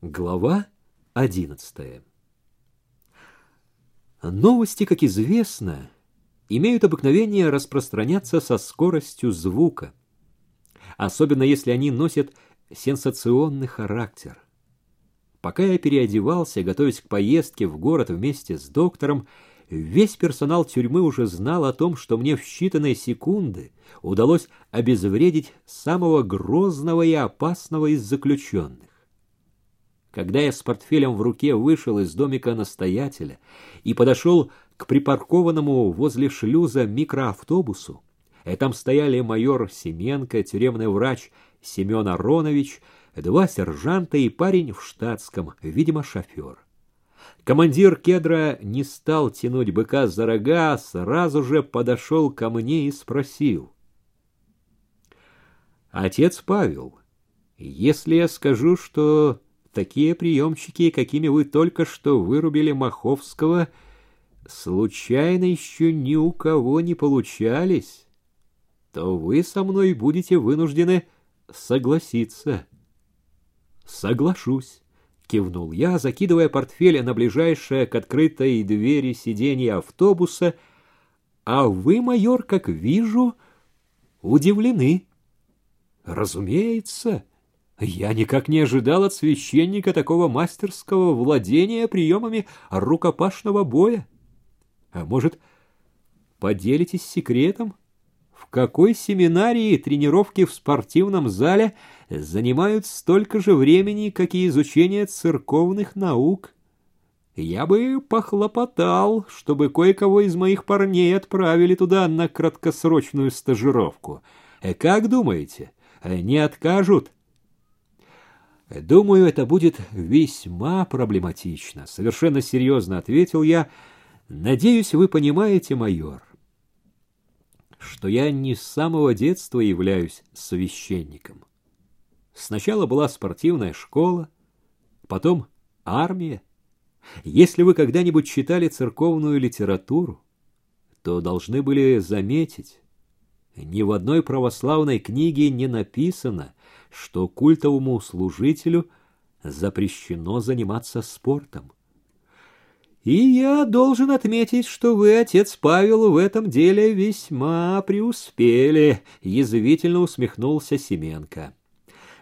Глава одиннадцатая Новости, как известно, имеют обыкновение распространяться со скоростью звука, особенно если они носят сенсационный характер. Пока я переодевался, готовясь к поездке в город вместе с доктором, весь персонал тюрьмы уже знал о том, что мне в считанные секунды удалось обезвредить самого грозного и опасного из заключенных. Когда я с портфелем в руке вышел из домика настоятеля и подошел к припаркованному возле шлюза микроавтобусу, и там стояли майор Семенко, тюремный врач Семен Аронович, два сержанта и парень в штатском, видимо, шофер. Командир кедра не стал тянуть быка за рога, а сразу же подошел ко мне и спросил. «Отец Павел, если я скажу, что такие приемчики, какими вы только что вырубили Маховского, случайно еще ни у кого не получались, то вы со мной будете вынуждены согласиться. Соглашусь, кивнул я, закидывая портфель на ближайшее к открытой двери сиденье автобуса, а вы, майор, как вижу, удивлены. Разумеется, я никак не ожидал от священника такого мастерского владения приемами рукопашного боя. А может, поделитесь секретом? В какой семинарии тренировки в спортивном зале занимают столько же времени, как и изучение церковных наук? Я бы похлопотал, чтобы кое-кого из моих парней отправили туда на краткосрочную стажировку. Э, как думаете, не откажут?» Думаю, это будет весьма проблематично, совершенно серьезно ответил я. Надеюсь, вы понимаете, майор, что я не с самого детства являюсь священником. Сначала была спортивная школа, потом армия. Если вы когда-нибудь читали церковную литературу, то должны были заметить, ни в одной православной книге не написано, что культовому служителю запрещено заниматься спортом. И я должен отметить, что вы, отец Павел, в этом деле весьма преуспели, язвительно усмехнулся Семенко.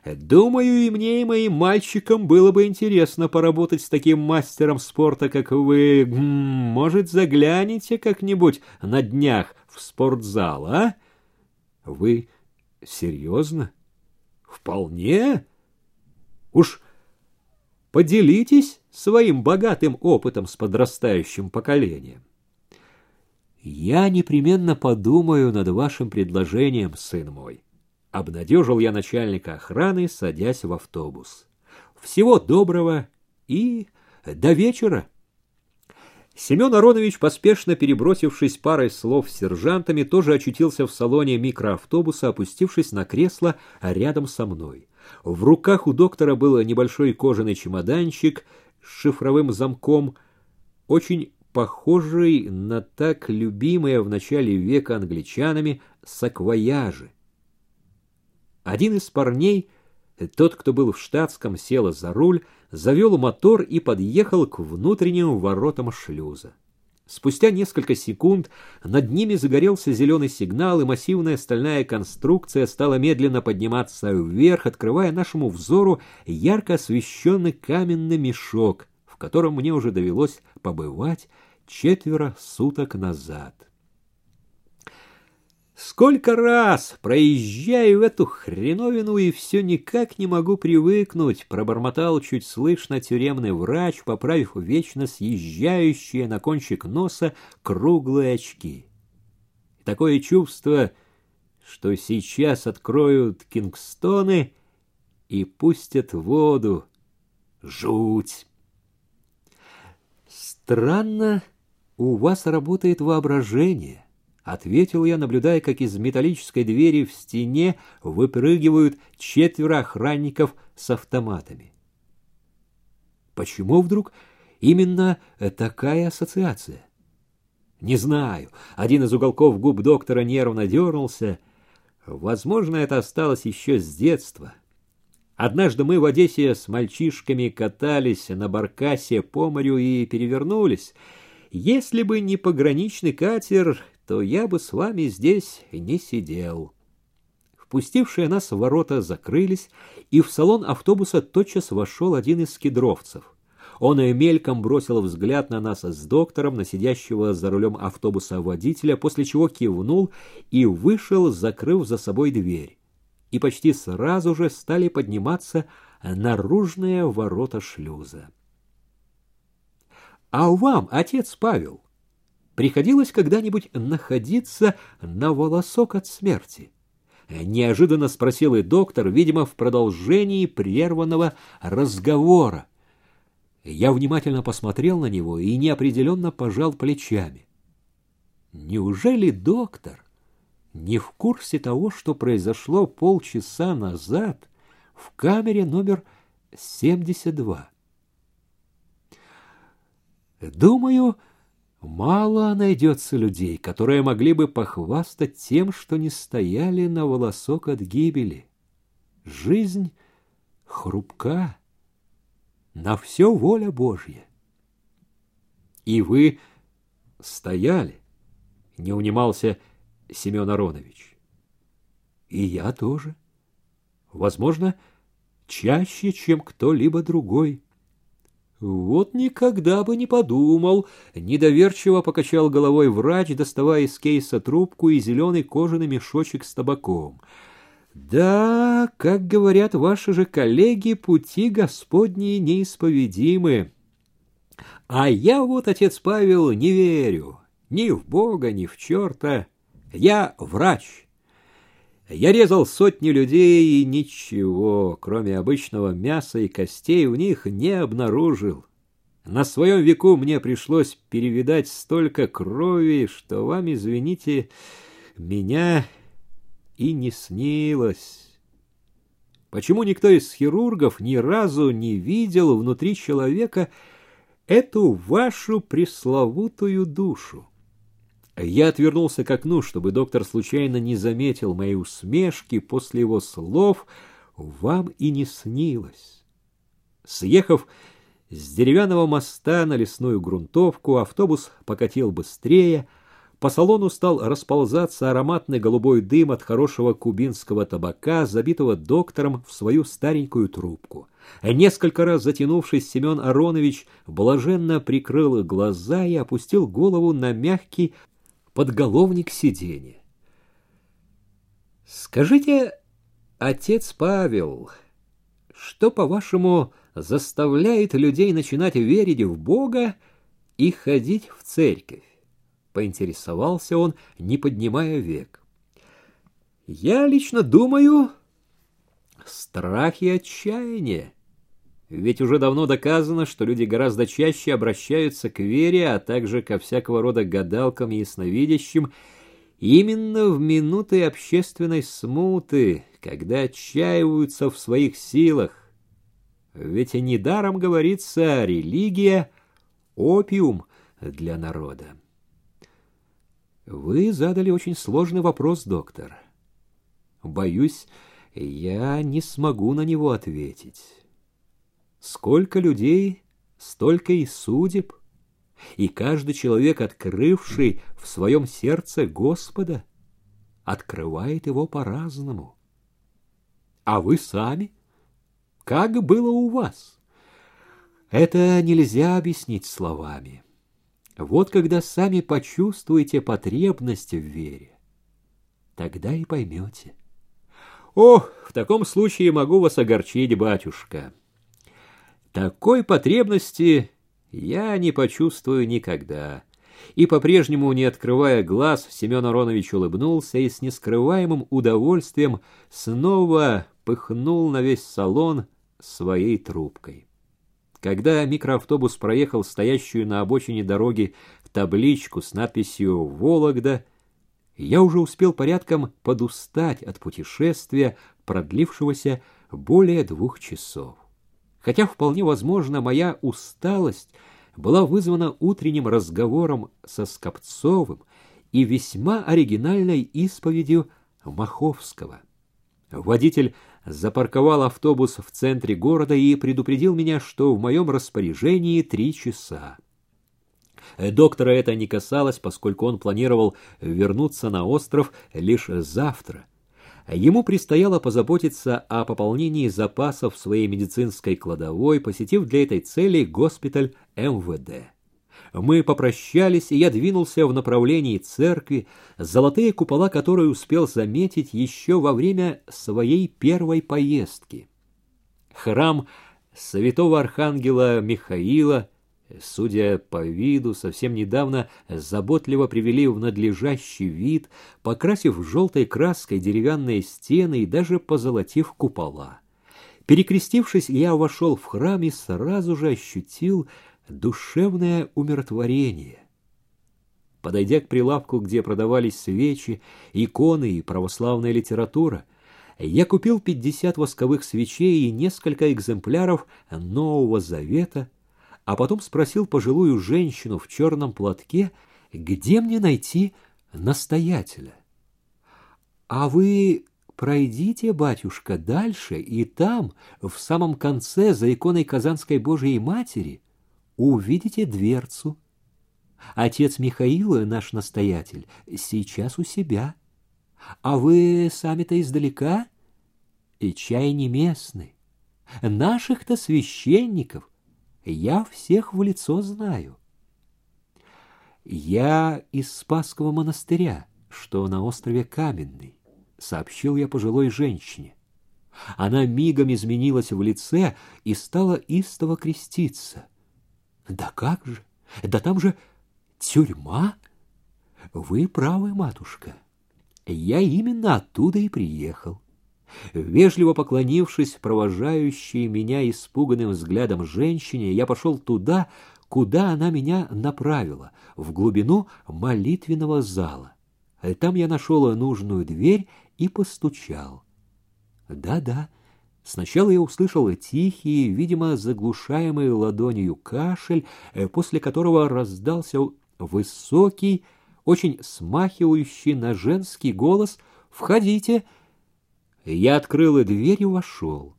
Думаю, и мне, и моим мальчикам было бы интересно поработать с таким мастером спорта, как вы. Может, заглянете как-нибудь на днях в спортзал, а? Вы серьезно? Вполне. Уж поделитесь своим богатым опытом с подрастающим поколением. Я непременно подумаю над вашим предложением, сын мой. Обнадежил я начальника охраны, садясь в автобус. Всего доброго и до вечера. Семен Аронович, поспешно перебросившись парой слов с сержантами, тоже очутился в салоне микроавтобуса, опустившись на кресло рядом со мной. В руках у доктора был небольшой кожаный чемоданчик с шифровым замком, очень похожий на так любимые в начале века англичанами саквояжи. Один из парней, тот, кто был в штатском, сел за руль, завел мотор и подъехал к внутренним воротам шлюза. Спустя несколько секунд над ними загорелся зеленый сигнал, и массивная стальная конструкция стала медленно подниматься вверх, открывая нашему взору ярко освещенный каменный мешок, в котором мне уже довелось побывать четверо суток назад. Сколько раз проезжаю эту хреновину и все никак не могу привыкнуть, пробормотал чуть слышно тюремный врач, поправив вечно съезжающие на кончик носа круглые очки. Такое чувство, что сейчас откроют кингстоны и пустят воду. Жуть! Странно, у вас работает воображение ответил я, наблюдая, как из металлической двери в стене выпрыгивают четверо охранников с автоматами. Почему вдруг именно такая ассоциация? Не знаю. Один из уголков губ доктора нервно дернулся. Возможно, это осталось еще с детства. Однажды мы в Одессе с мальчишками катались на баркасе по морю и перевернулись. Если бы не пограничный катер, то я бы с вами здесь не сидел. Впустившие нас в ворота закрылись, и в салон автобуса тотчас вошел один из кедровцев. Он и мельком бросил взгляд на нас с доктором, на сидящего за рулем автобуса водителя, после чего кивнул и вышел, закрыв за собой дверь. И почти сразу же стали подниматься наружные ворота шлюза. «А вам, отец Павел, приходилось когда-нибудь находиться на волосок от смерти?» Неожиданно спросил и доктор, видимо, в продолжении прерванного разговора. Я внимательно посмотрел на него и неопределенно пожал плечами. Неужели доктор не в курсе того, что произошло полчаса назад в камере номер 72? Думаю, мало найдется людей, которые могли бы похвастать тем, что не стояли на волосок от гибели. Жизнь хрупка на все воля Божья. И вы стояли, не унимался Семен Аронович. И я тоже. Возможно, чаще, чем кто-либо другой. Вот никогда бы не подумал, недоверчиво покачал головой врач, доставая из кейса трубку и зеленый кожаный мешочек с табаком — да, как говорят ваши же коллеги, пути Господние неисповедимы. А я вот, отец Павел, не верю ни в Бога, ни в черта. Я врач. Я резал сотни людей и ничего, кроме обычного мяса и костей, в них не обнаружил. На своем веку мне пришлось перевидать столько крови, что вам, извините, меня и не снилось. Почему никто из хирургов ни разу не видел внутри человека эту вашу пресловутую душу? Я отвернулся к окну, чтобы доктор случайно не заметил моей усмешки после его слов «вам и не снилось». Съехав с деревянного моста на лесную грунтовку, автобус покатил быстрее — по салону стал расползаться ароматный голубой дым от хорошего кубинского табака, забитого доктором в свою старенькую трубку. Несколько раз затянувшись, Семен Аронович блаженно прикрыл глаза и опустил голову на мягкий подголовник сиденья. «Скажите, отец Павел, что, по-вашему, заставляет людей начинать верить в Бога и ходить в церковь?» поинтересовался он, не поднимая век. Я лично думаю, страх и отчаяние. Ведь уже давно доказано, что люди гораздо чаще обращаются к вере, а также ко всякого рода гадалкам и ясновидящим, именно в минуты общественной смуты, когда отчаиваются в своих силах. Ведь недаром говорится религия — опиум для народа. Вы задали очень сложный вопрос, доктор. Боюсь, я не смогу на него ответить. Сколько людей, столько и судеб, и каждый человек, открывший в своем сердце Господа, открывает его по-разному. А вы сами? Как было у вас? Это нельзя объяснить словами. Вот когда сами почувствуете потребность в вере, тогда и поймете. О, в таком случае могу вас огорчить, батюшка. Такой потребности я не почувствую никогда. И по-прежнему, не открывая глаз, Семен Аронович улыбнулся и с нескрываемым удовольствием снова пыхнул на весь салон своей трубкой. Когда микроавтобус проехал стоящую на обочине дороги табличку с надписью «Вологда», я уже успел порядком подустать от путешествия, продлившегося более двух часов. Хотя вполне возможно, моя усталость была вызвана утренним разговором со Скопцовым и весьма оригинальной исповедью Маховского. Водитель запарковал автобус в центре города и предупредил меня, что в моем распоряжении три часа. Доктора это не касалось, поскольку он планировал вернуться на остров лишь завтра. Ему предстояло позаботиться о пополнении запасов своей медицинской кладовой, посетив для этой цели госпиталь МВД. Мы попрощались, и я двинулся в направлении церкви, золотые купола которой успел заметить еще во время своей первой поездки. Храм святого архангела Михаила, судя по виду, совсем недавно заботливо привели в надлежащий вид, покрасив желтой краской деревянные стены и даже позолотив купола. Перекрестившись, я вошел в храм и сразу же ощутил душевное умиротворение. Подойдя к прилавку, где продавались свечи, иконы и православная литература, я купил пятьдесят восковых свечей и несколько экземпляров Нового Завета, а потом спросил пожилую женщину в черном платке, где мне найти настоятеля. «А вы пройдите, батюшка, дальше, и там, в самом конце, за иконой Казанской Божией Матери, увидите дверцу. Отец Михаила, наш настоятель, сейчас у себя. А вы сами-то издалека? И чай не местный. Наших-то священников я всех в лицо знаю. Я из Спасского монастыря, что на острове Каменный, сообщил я пожилой женщине. Она мигом изменилась в лице и стала истово креститься — да как же? Да там же тюрьма. Вы правы, матушка. Я именно оттуда и приехал. Вежливо поклонившись провожающей меня испуганным взглядом женщине, я пошел туда, куда она меня направила, в глубину молитвенного зала. Там я нашел нужную дверь и постучал. Да-да, Сначала я услышал тихий, видимо, заглушаемый ладонью кашель, э, после которого раздался высокий, очень смахивающий на женский голос «Входите!». Я открыл дверь и вошел.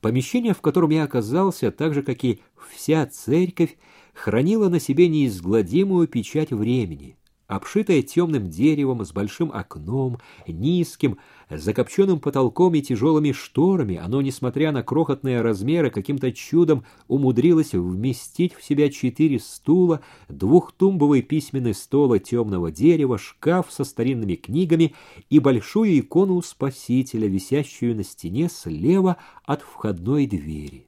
Помещение, в котором я оказался, так же, как и вся церковь, хранило на себе неизгладимую печать времени — обшитое темным деревом с большим окном, низким, закопченным потолком и тяжелыми шторами, оно, несмотря на крохотные размеры, каким-то чудом умудрилось вместить в себя четыре стула, двухтумбовый письменный стол темного дерева, шкаф со старинными книгами и большую икону Спасителя, висящую на стене слева от входной двери.